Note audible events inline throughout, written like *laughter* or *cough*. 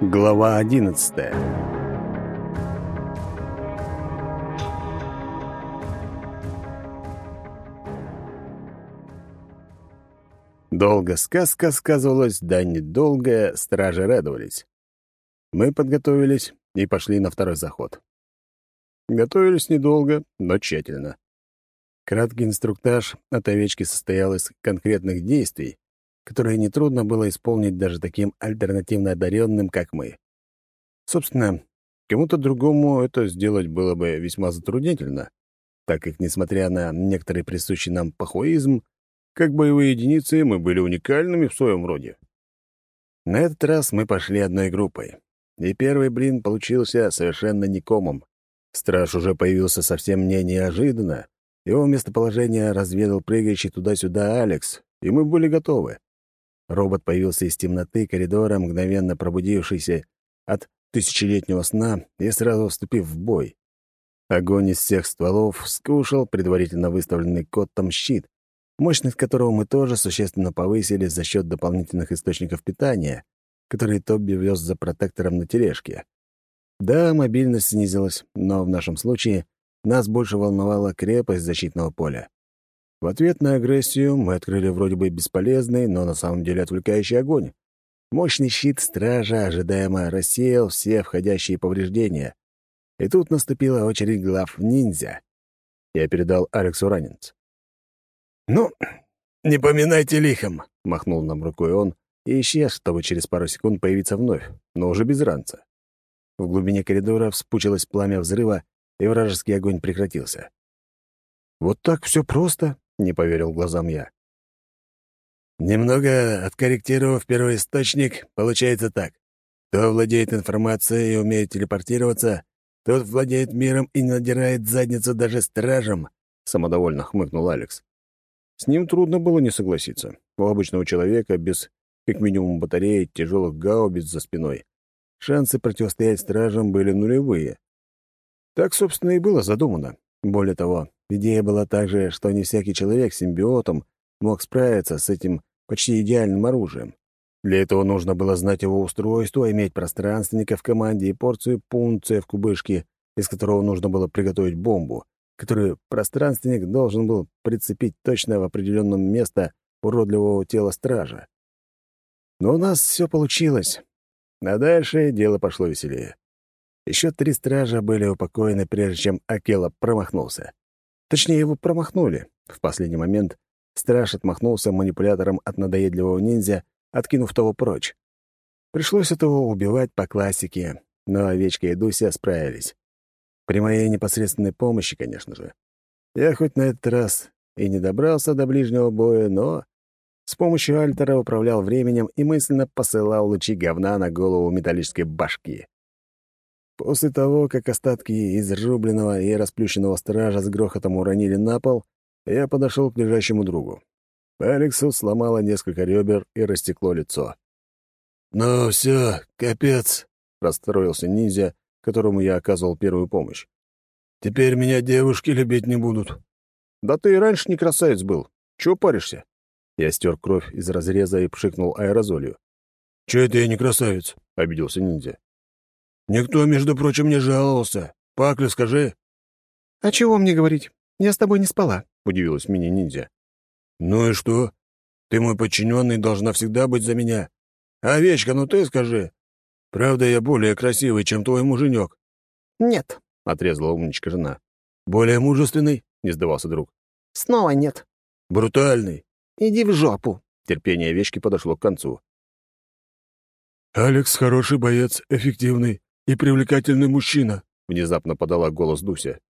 Глава одиннадцатая Долго сказка сказывалась, да недолго стражи радовались. Мы подготовились и пошли на второй заход. Готовились недолго, но тщательно. Краткий инструктаж от овечки состоял из конкретных действий, которые нетрудно было исполнить даже таким альтернативно одаренным, как мы. Собственно, кому-то другому это сделать было бы весьма затруднительно, так как, несмотря на некоторый присущий нам пахуизм, как боевые единицы мы были уникальными в своем роде. На этот раз мы пошли одной группой, и первый блин получился совершенно никомом. Страж уже появился совсем не неожиданно. Его местоположение разведал прыгающий туда-сюда Алекс, и мы были готовы. Робот появился из темноты коридора, мгновенно пробудившийся от тысячелетнего сна и сразу вступив в бой. Огонь из всех стволов скушал предварительно выставленный котом щит, мощность которого мы тоже существенно повысили за счет дополнительных источников питания, которые Тобби вез за протектором на тележке. Да, мобильность снизилась, но в нашем случае нас больше волновала крепость защитного поля. В ответ на агрессию мы открыли вроде бы бесполезный, но на самом деле отвлекающий огонь. Мощный щит стража ожидаемо рассеял все входящие повреждения. И тут наступила очередь глав ниндзя. Я передал Алексу раненец. «Ну, не поминайте лихом», — махнул нам рукой он и исчез, чтобы через пару секунд появиться вновь, но уже без ранца. В глубине коридора вспучилось пламя взрыва, и вражеский огонь прекратился. «Вот так все просто?» — не поверил глазам я. Немного откорректировав первый источник, получается так. Кто владеет информацией и умеет телепортироваться, тот владеет миром и надирает задницу даже стражам, — самодовольно хмыкнул Алекс. С ним трудно было не согласиться. У обычного человека без как минимум батареи тяжелых гаубиц за спиной шансы противостоять стражам были нулевые. Так, собственно, и было задумано. Более того, идея была также, что не всякий человек с симбиотом мог справиться с этим почти идеальным оружием. Для этого нужно было знать его устройство, иметь пространственника в команде и порцию пункция в кубышке, из которого нужно было приготовить бомбу, которую пространственник должен был прицепить точно в определенном место уродливого тела стража. Но у нас все получилось. А дальше дело пошло веселее. Еще три стража были упокоены, прежде чем Акела промахнулся. Точнее, его промахнули. В последний момент страж отмахнулся манипулятором от надоедливого ниндзя, откинув того прочь. Пришлось этого убивать по классике, но овечка и Дуся справились. При моей непосредственной помощи, конечно же. Я хоть на этот раз и не добрался до ближнего боя, но с помощью альтера управлял временем и мысленно посылал лучи говна на голову металлической башки. После того, как остатки изрубленного и расплющенного стража с грохотом уронили на пол, я подошел к лежащему другу. Алексу сломало несколько ребер и растекло лицо. «Ну все, капец», — расстроился ниндзя, которому я оказывал первую помощь. «Теперь меня девушки любить не будут». «Да ты и раньше не красавец был. Чего паришься?» Я стер кровь из разреза и пшикнул аэрозолью. «Чего это я не красавец?» — обиделся ниндзя. «Никто, между прочим, не жаловался. Пакли, скажи». «А чего мне говорить? Я с тобой не спала», — удивилась мини-ниндзя. «Ну и что? Ты мой подчиненный, должна всегда быть за меня. Овечка, ну ты скажи. Правда, я более красивый, чем твой муженек?» «Нет», — отрезала умничка жена. «Более мужественный?» — не сдавался друг. «Снова нет». «Брутальный». «Иди в жопу». Терпение овечки подошло к концу. «Алекс хороший боец, эффективный и привлекательный мужчина», — внезапно подала голос Дуся.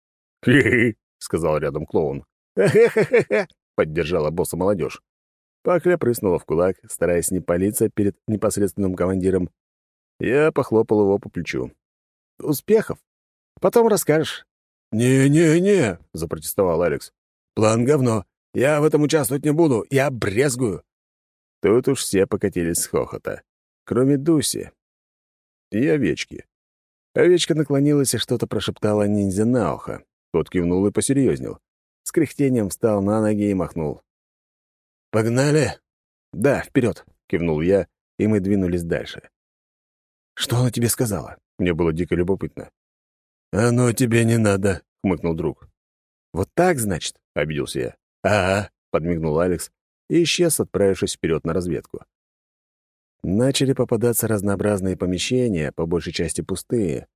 «Хе-хе», — сказал рядом клоун. «Хе-хе-хе-хе», — поддержала босса молодежь. Пакля прыснула в кулак, стараясь не палиться перед непосредственным командиром. Я похлопал его по плечу. «Успехов! Потом расскажешь». «Не-не-не», — запротестовал Алекс. «План говно. Я в этом участвовать не буду. Я брезгую». Тут уж все покатились с хохота кроме Дуси и овечки. Овечка наклонилась и что-то прошептала ниндзя на ухо. Тот кивнул и посерьезнел. С кряхтением встал на ноги и махнул. «Погнали?» «Да, вперед!» — кивнул я, и мы двинулись дальше. Что она тебе сказала?» Мне было дико любопытно. «Оно тебе не надо», — хмыкнул друг. «Вот так, значит?» — обиделся я. «Ага», — подмигнул Алекс и исчез, отправившись вперед на разведку. Начали попадаться разнообразные помещения, по большей части пустые.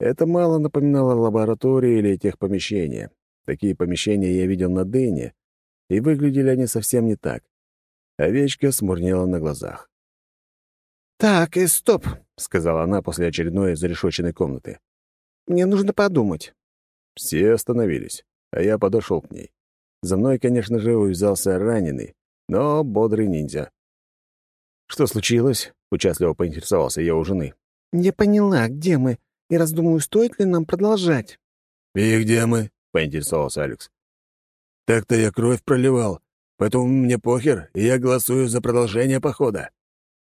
Это мало напоминало лаборатории или техпомещения. Такие помещения я видел на Дэне, и выглядели они совсем не так. Овечка смурнела на глазах. «Так, и стоп», — сказала она после очередной зарешоченной комнаты. «Мне нужно подумать». Все остановились, а я подошел к ней. За мной, конечно же, увязался раненый, но бодрый ниндзя. «Что случилось?» — участливо поинтересовался я у жены. «Не поняла, где мы, и раздумываю, стоит ли нам продолжать». «И где мы?» — поинтересовался Алекс. «Так-то я кровь проливал, поэтому мне похер, и я голосую за продолжение похода».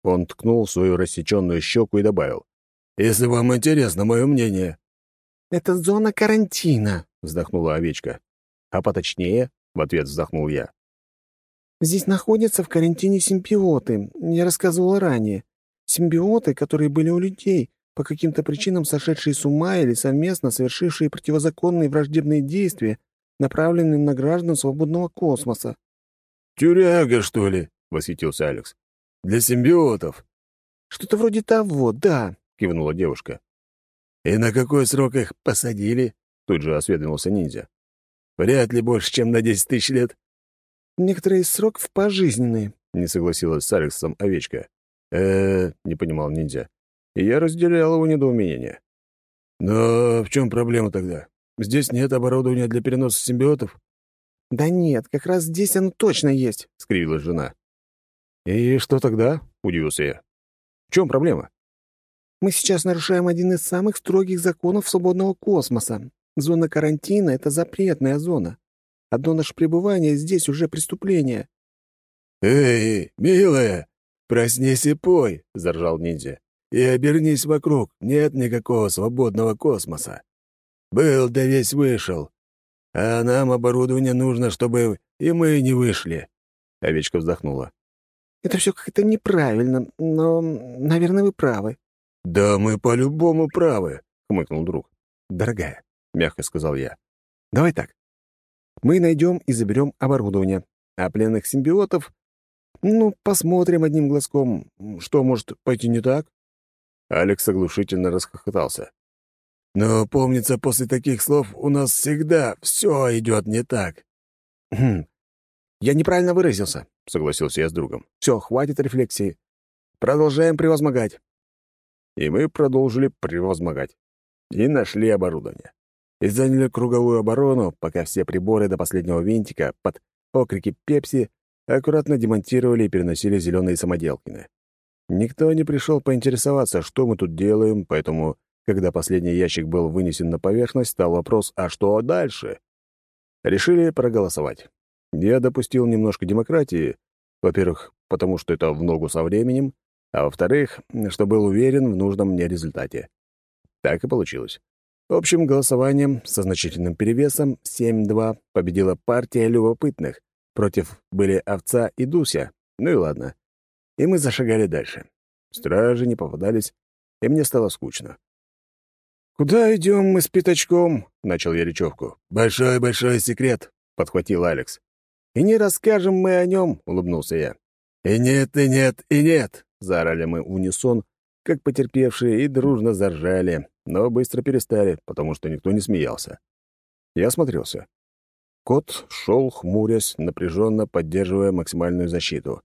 Он ткнул свою рассеченную щеку и добавил. «Если вам интересно мое мнение». «Это зона карантина», — вздохнула овечка. «А поточнее?» — в ответ вздохнул я. «Здесь находятся в карантине симбиоты, я рассказывала ранее. Симбиоты, которые были у людей, по каким-то причинам сошедшие с ума или совместно совершившие противозаконные враждебные действия, направленные на граждан свободного космоса». «Тюряга, что ли?» — восхитился Алекс. Для симбиотов». «Что-то вроде того, да», — кивнула девушка. «И на какой срок их посадили?» — тут же осведомился ниндзя. «Вряд ли больше, чем на десять тысяч лет». «Некоторые из сроков пожизненные», — не согласилась с Алексом овечка. э не понимал ниндзя. И я разделял его недоумение. «Но в чем проблема тогда? Здесь нет оборудования для переноса симбиотов?» «Да нет, как раз здесь оно точно есть», — скривилась жена. «И что тогда?» — удивился я. «В чем проблема?» «Мы сейчас нарушаем один из самых строгих законов свободного космоса. Зона карантина — это запретная зона. Одно наше пребывание здесь уже преступление». «Эй, милая, проснись и пой!» — заржал ниндзя. «И обернись вокруг, нет никакого свободного космоса. Был да весь вышел. А нам оборудование нужно, чтобы и мы не вышли». Овечка вздохнула. Это все как-то неправильно, но, наверное, вы правы». «Да мы по-любому правы», — хмыкнул друг. «Дорогая», — мягко сказал я, — «давай так. Мы найдем и заберем оборудование, а пленных симбиотов... Ну, посмотрим одним глазком, что может пойти не так». Алекс оглушительно расхохотался. «Но, помнится, после таких слов у нас всегда все идет не так». «Хм, «Я неправильно выразился», — согласился я с другом. «Все, хватит рефлексии. Продолжаем превозмогать». И мы продолжили превозмогать. И нашли оборудование. И заняли круговую оборону, пока все приборы до последнего винтика под окрики «Пепси» аккуратно демонтировали и переносили зеленые самоделкины. Никто не пришел поинтересоваться, что мы тут делаем, поэтому, когда последний ящик был вынесен на поверхность, стал вопрос «А что дальше?». Решили проголосовать. Я допустил немножко демократии, во-первых, потому что это в ногу со временем, а во-вторых, что был уверен в нужном мне результате. Так и получилось. Общим голосованием со значительным перевесом 7-2 победила партия любопытных. Против были овца и Дуся. Ну и ладно. И мы зашагали дальше. Стражи не попадались, и мне стало скучно. «Куда идем мы с пятачком?» — начал я речевку. «Большой-большой секрет», — подхватил Алекс. «И не расскажем мы о нем», — улыбнулся я. «И нет, и нет, и нет!» — заорали мы унисон, как потерпевшие, и дружно заржали, но быстро перестали, потому что никто не смеялся. Я осмотрелся. Кот шел, хмурясь, напряженно поддерживая максимальную защиту.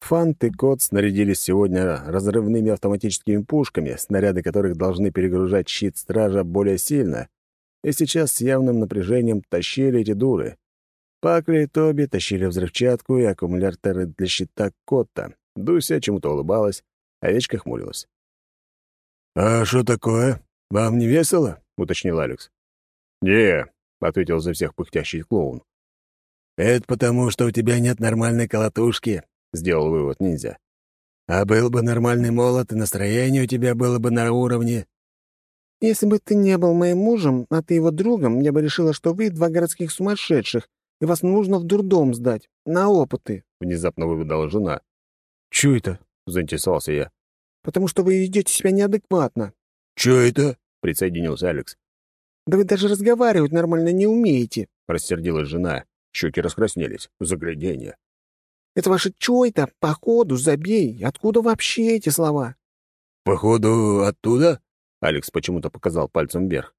Фант и Кот снарядились сегодня разрывными автоматическими пушками, снаряды которых должны перегружать щит стража более сильно, и сейчас с явным напряжением тащили эти дуры. Пакли и Тоби тащили взрывчатку и аккумуляторы для щита Котта. Дуся чему-то улыбалась, овечка хмурилась. «А что такое? Вам не весело?» — уточнил Алекс. «Не», — ответил за всех пыхтящий клоун. «Это потому, что у тебя нет нормальной колотушки», — сделал вывод ниндзя. «А был бы нормальный молот, и настроение у тебя было бы на уровне». «Если бы ты не был моим мужем, а ты его другом, я бы решила, что вы два городских сумасшедших, и вас нужно в дурдом сдать, на опыты», — внезапно выведала жена. «Чё это?» — заинтересовался я. потому что вы ведете себя неадекватно». «Чё это?» — присоединился Алекс. «Да вы даже разговаривать нормально не умеете», — рассердилась жена. Щеки раскраснелись. Загляденье. «Это ваше чё это? Походу, забей. Откуда вообще эти слова?» «Походу, оттуда?» — Алекс почему-то показал пальцем вверх.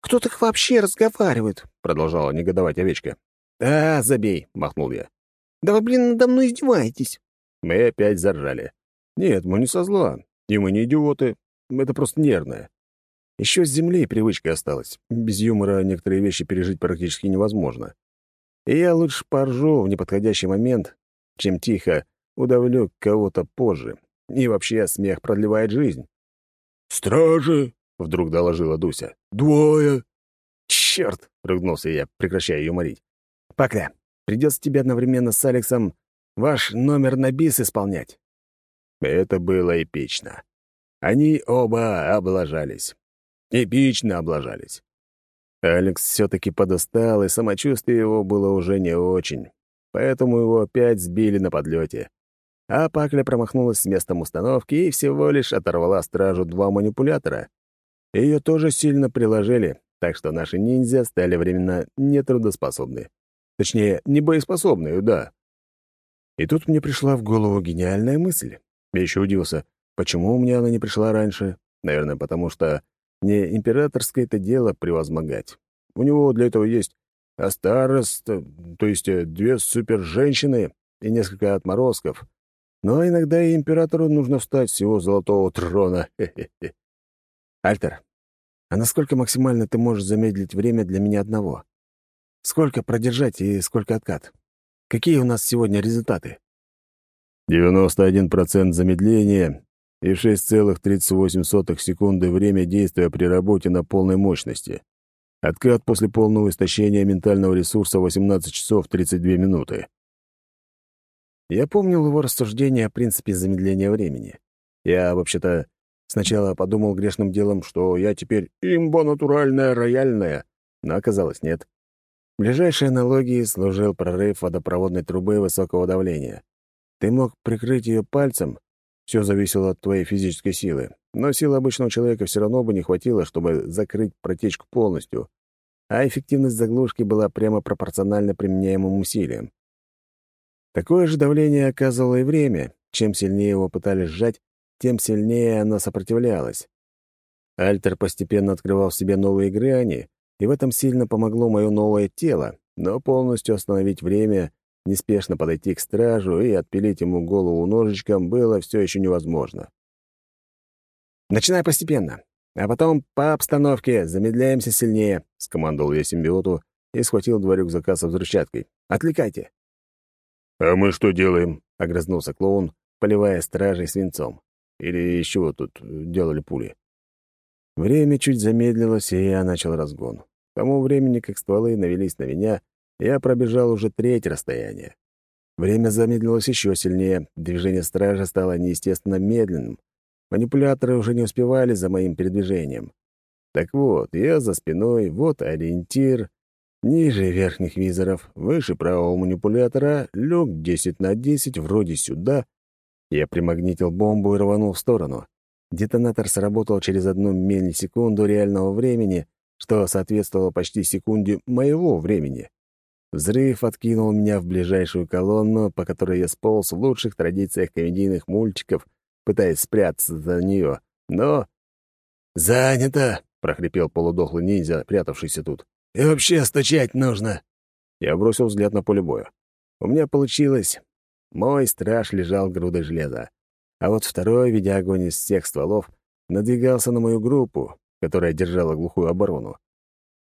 «Кто так вообще разговаривает?» — продолжала негодовать овечка. «А, забей!» — махнул я. «Да вы, блин, надо мной издеваетесь!» Мы опять заржали. «Нет, мы не со зла. И мы не идиоты. Это просто нервное. Еще с земли привычка осталась. Без юмора некоторые вещи пережить практически невозможно. И я лучше поржу в неподходящий момент, чем тихо удавлю кого-то позже. И вообще смех продлевает жизнь. «Стражи!» — вдруг доложила Дуся. «Двое!» «Черт!» — ругнулся я, прекращая юморить. «Пока. Придется тебе одновременно с Алексом ваш номер на бис исполнять». Это было эпично. Они оба облажались. Эпично облажались. Алекс все-таки подустал, и самочувствие его было уже не очень, поэтому его опять сбили на подлете. А Пакля промахнулась с местом установки и всего лишь оторвала стражу два манипулятора. Ее тоже сильно приложили, так что наши ниндзя стали временно нетрудоспособны. Точнее, не боеспособны, да. И тут мне пришла в голову гениальная мысль. Я еще удивился, почему у меня она не пришла раньше. Наверное, потому что не императорское это дело превозмогать. У него для этого есть Астарос, то есть э, две супер-женщины и несколько отморозков. Но иногда и императору нужно встать с его золотого трона. Альтер, а насколько максимально ты можешь замедлить время для меня одного? Сколько продержать и сколько откат? Какие у нас сегодня результаты? 91% замедления и 6,38 секунды время действия при работе на полной мощности. Откат после полного истощения ментального ресурса 18 часов 32 минуты. Я помнил его рассуждение о принципе замедления времени. Я, вообще-то, сначала подумал грешным делом, что я теперь имба натуральная, рояльная, но оказалось нет. Ближайшей аналогией служил прорыв водопроводной трубы высокого давления. Ты мог прикрыть ее пальцем, все зависело от твоей физической силы, но силы обычного человека все равно бы не хватило, чтобы закрыть протечку полностью, а эффективность заглушки была прямо пропорциональна применяемым усилиям. Такое же давление оказывало и время. Чем сильнее его пытались сжать, тем сильнее оно сопротивлялось. Альтер постепенно открывал в себе новые грани, и в этом сильно помогло мое новое тело, но полностью остановить время неспешно подойти к стражу и отпилить ему голову ножичком было все еще невозможно. «Начинай постепенно, а потом по обстановке замедляемся сильнее», — скомандовал я симбиоту и схватил два рюкзака со взрывчаткой. «Отвлекайте». «А мы что делаем?» — огрызнулся клоун, поливая стражей свинцом. Или чего тут делали пули. Время чуть замедлилось, и я начал разгон. К тому времени, как стволы навелись на меня, я пробежал уже треть расстояния. Время замедлилось еще сильнее, движение стража стало неестественно медленным. Манипуляторы уже не успевали за моим передвижением. Так вот, я за спиной, вот ориентир. Ниже верхних визоров, выше правого манипулятора, люк 10 на 10, вроде сюда. Я примагнитил бомбу и рванул в сторону. Детонатор сработал через одну миллисекунду реального времени, что соответствовало почти секунде моего времени. Взрыв откинул меня в ближайшую колонну, по которой я сполз в лучших традициях комедийных мультиков, пытаясь спрятаться за нее, но... «Занято!» — прохрипел полудохлый ниндзя, прятавшийся тут. «И вообще стучать нужно!» Я бросил взгляд на поле боя. У меня получилось. Мой страж лежал грудой железа. А вот второй, ведя огонь из всех стволов, надвигался на мою группу, которая держала глухую оборону.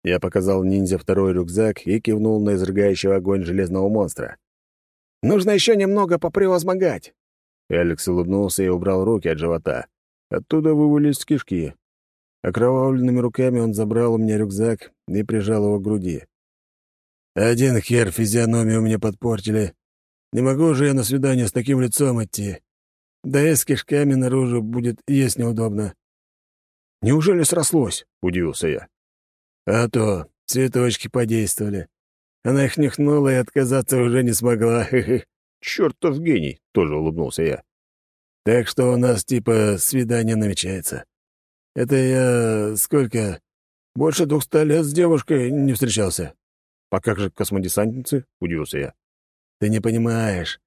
Я показал ниндзя второй рюкзак и кивнул на изрыгающего огонь железного монстра. «Нужно еще немного попревозмогать!» Алекс улыбнулся и убрал руки от живота. Оттуда вывалились кишки. Окровавленными руками он забрал у меня рюкзак и прижал его к груди. «Один хер физиономию мне подпортили. Не могу же я на свидание с таким лицом идти. Да и с кишками наружу будет есть неудобно». «Неужели срослось?» — удивился я. А то цветочки подействовали. Она их нюхнула и отказаться уже не смогла. *laughs* Чёртов гений, тоже улыбнулся я. Так что у нас типа свидание намечается. Это я сколько? Больше двухста лет с девушкой не встречался. А как же космодесантницы? Удивился я. Ты не понимаешь.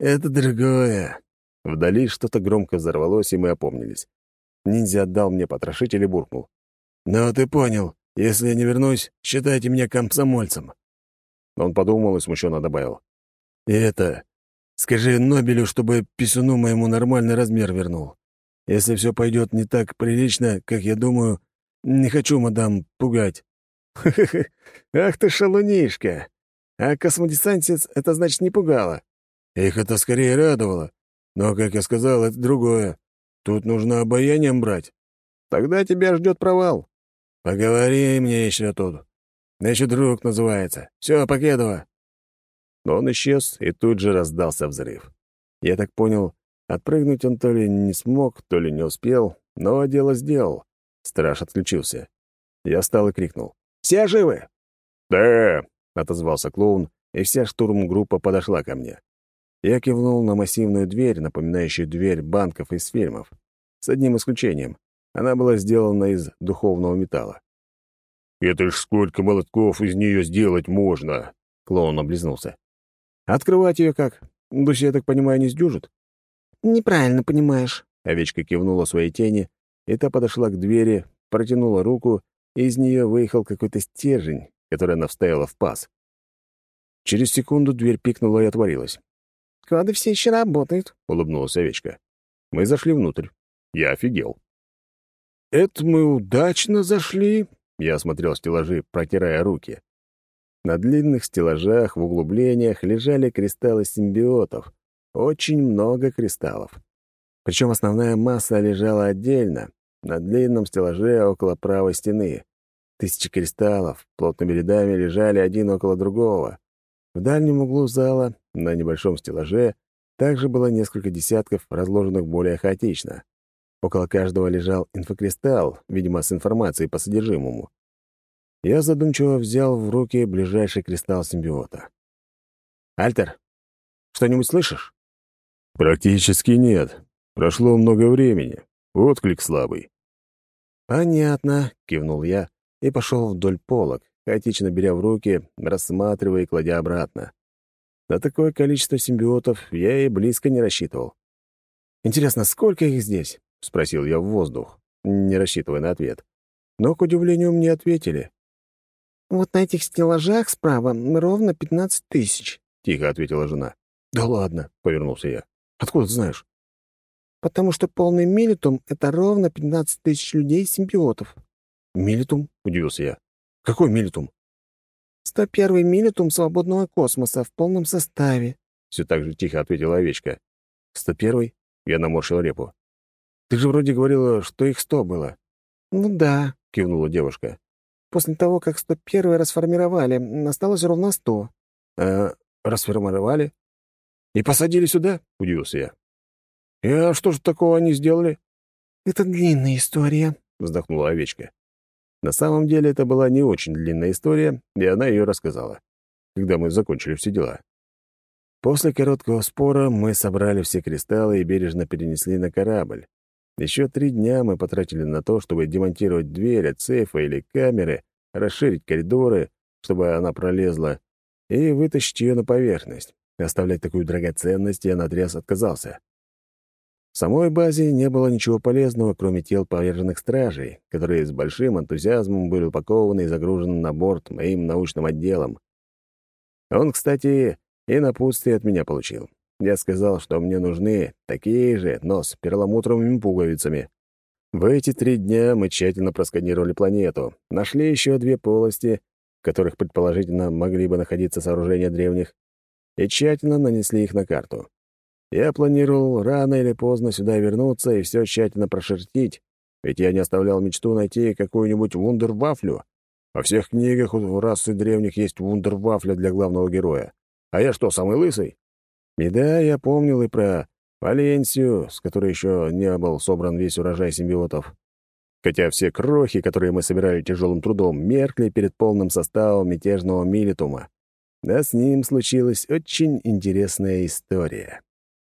Это другое. Вдали что-то громко взорвалось, и мы опомнились. Ниндзя отдал мне потрошитель и буркнул. «Ну, ты понял. Если я не вернусь, считайте меня комсомольцем». Он подумал и смущенно добавил. «И это... Скажи Нобелю, чтобы писюну моему нормальный размер вернул. Если все пойдет не так прилично, как я думаю, не хочу, мадам, пугать». Ах ты шалунишка! А космодесантец — это значит не пугало?» «Их это скорее радовало. Но, как я сказал, это другое. Тут нужно обаянием брать. Тогда тебя ждет провал. Поговори мне еще тут. Значит, друг называется. Все, Покедова. Но он исчез, и тут же раздался взрыв. Я так понял, отпрыгнуть он то ли не смог, то ли не успел, но дело сделал. Страж отключился. Я встал и крикнул. «Все живы?» «Да!» — отозвался клоун, и вся штурмгруппа подошла ко мне. Я кивнул на массивную дверь, напоминающую дверь банков из фильмов. С одним исключением. Она была сделана из духовного металла. «Это ж сколько молотков из нее сделать можно!» Клоун облизнулся. «Открывать ее как? Дуся, я так понимаю, не сдюжит?» «Неправильно понимаешь». Овечка кивнула своей тени, и та подошла к двери, протянула руку, и из нее выехал какой-то стержень, который она вставила в паз. Через секунду дверь пикнула и отворилась. «Коды все еще работают», — улыбнулась овечка. Мы зашли внутрь. Я офигел. «Это мы удачно зашли», — я осмотрел стеллажи, протирая руки. На длинных стеллажах в углублениях лежали кристаллы симбиотов. Очень много кристаллов. Причем основная масса лежала отдельно, на длинном стеллаже около правой стены. Тысячи кристаллов плотными рядами лежали один около другого. В дальнем углу зала, на небольшом стеллаже, также было несколько десятков, разложенных более хаотично. Около каждого лежал инфокристалл, видимо, с информацией по содержимому. Я задумчиво взял в руки ближайший кристалл симбиота. «Альтер, что-нибудь слышишь?» «Практически нет. Прошло много времени. Отклик слабый». «Понятно», — кивнул я и пошел вдоль полок, хаотично беря в руки, рассматривая и кладя обратно. На такое количество симбиотов я и близко не рассчитывал. «Интересно, сколько их здесь?» — спросил я в воздух, не рассчитывая на ответ. Но, к удивлению, мне ответили. «Вот на этих стеллажах справа ровно пятнадцать тысяч», — тихо ответила жена. «Да ладно», — повернулся я. «Откуда ты знаешь?» «Потому что полный милитум — это ровно пятнадцать тысяч людей-симбиотов». «Милитум?» — удивился я. Какой милитум? 101-й милитум свободного космоса в полном составе. Все так же тихо ответила овечка. 101-й? Я наморщил репу. Ты же вроде говорила, что их сто было. Ну да, кивнула девушка. После того, как 101-й расформировали, осталось ровно 100. А расформировали? И посадили сюда? Удивился я. И а что же такого они сделали? Это длинная история, вздохнула овечка. На самом деле это была не очень длинная история, и она ее рассказала, когда мы закончили все дела. После короткого спора мы собрали все кристаллы и бережно перенесли на корабль. Еще три дня мы потратили на то, чтобы демонтировать дверь от сейфа или камеры, расширить коридоры, чтобы она пролезла, и вытащить ее на поверхность. Оставлять такую драгоценность я наотрез отказался. В самой базе не было ничего полезного, кроме тел поверженных стражей, которые с большим энтузиазмом были упакованы и загружены на борт моим научным отделом. Он, кстати, и напутствие от меня получил. Я сказал, что мне нужны такие же, но с перламутровыми пуговицами. В эти три дня мы тщательно просканировали планету, нашли еще две полости, в которых, предположительно, могли бы находиться сооружения древних, и тщательно нанесли их на карту. Я планировал рано или поздно сюда вернуться и все тщательно прошертить, ведь я не оставлял мечту найти какую-нибудь вундервафлю. Во всех книгах у расы древних есть вундервафля для главного героя. А я что, самый лысый? И да, я помнил и про Валенсию, с которой еще не был собран весь урожай симбиотов. Хотя все крохи, которые мы собирали тяжелым трудом, меркли перед полным составом мятежного милитума. Да с ним случилась очень интересная история.